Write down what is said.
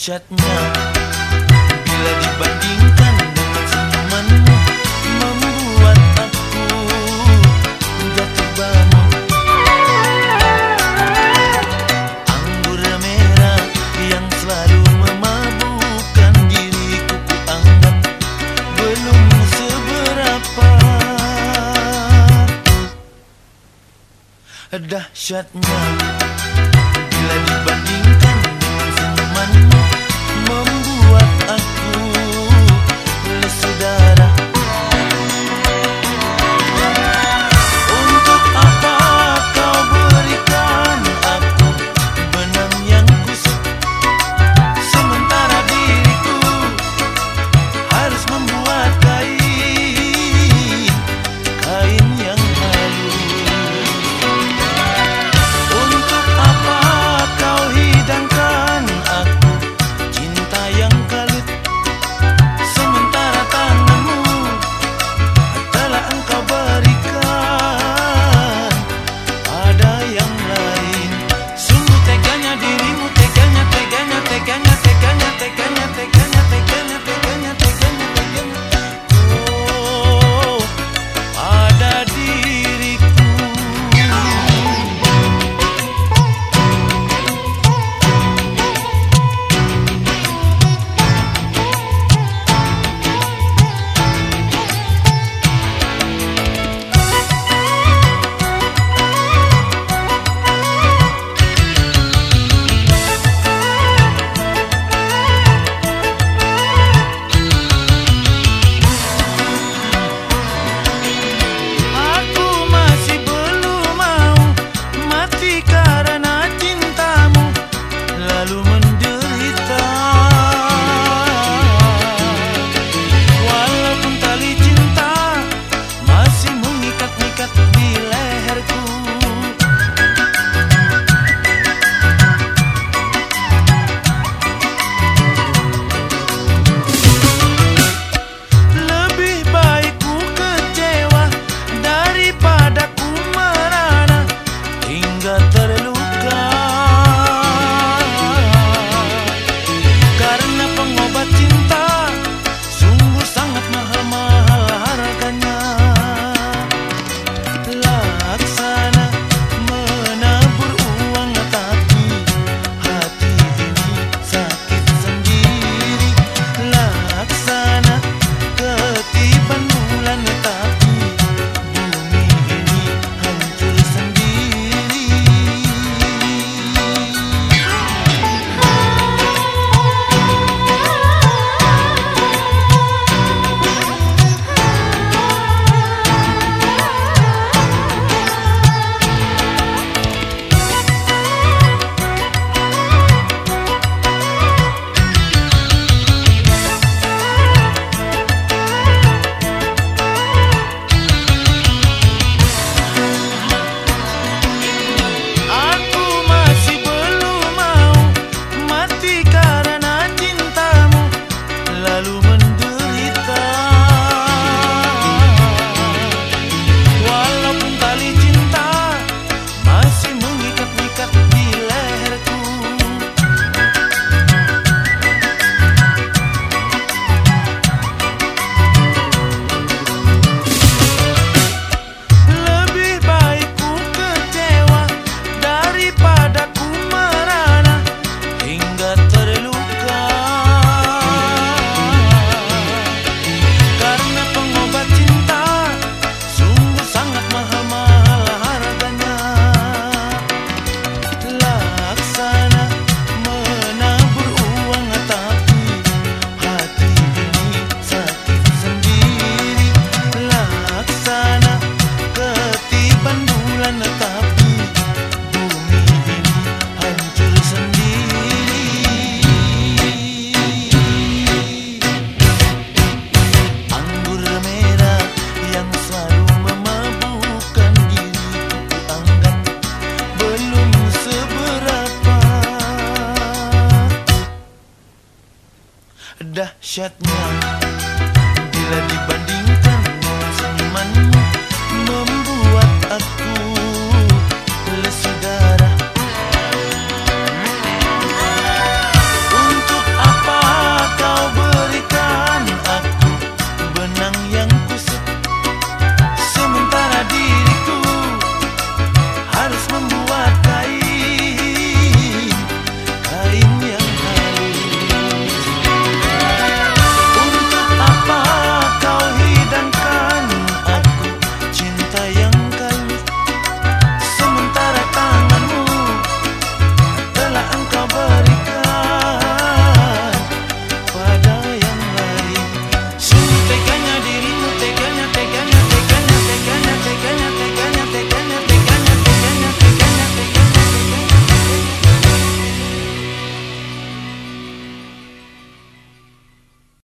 dahsyatnya Bila dibandingkan dengan senyumanmu Membuat aku jatuh bangun Anggur merah yang selalu memabukkan diriku Kuanggap belum seberapa. Dahsyatnya Bila dibandingkan dengan senyumanmu dahsyatnya. Bila dibanding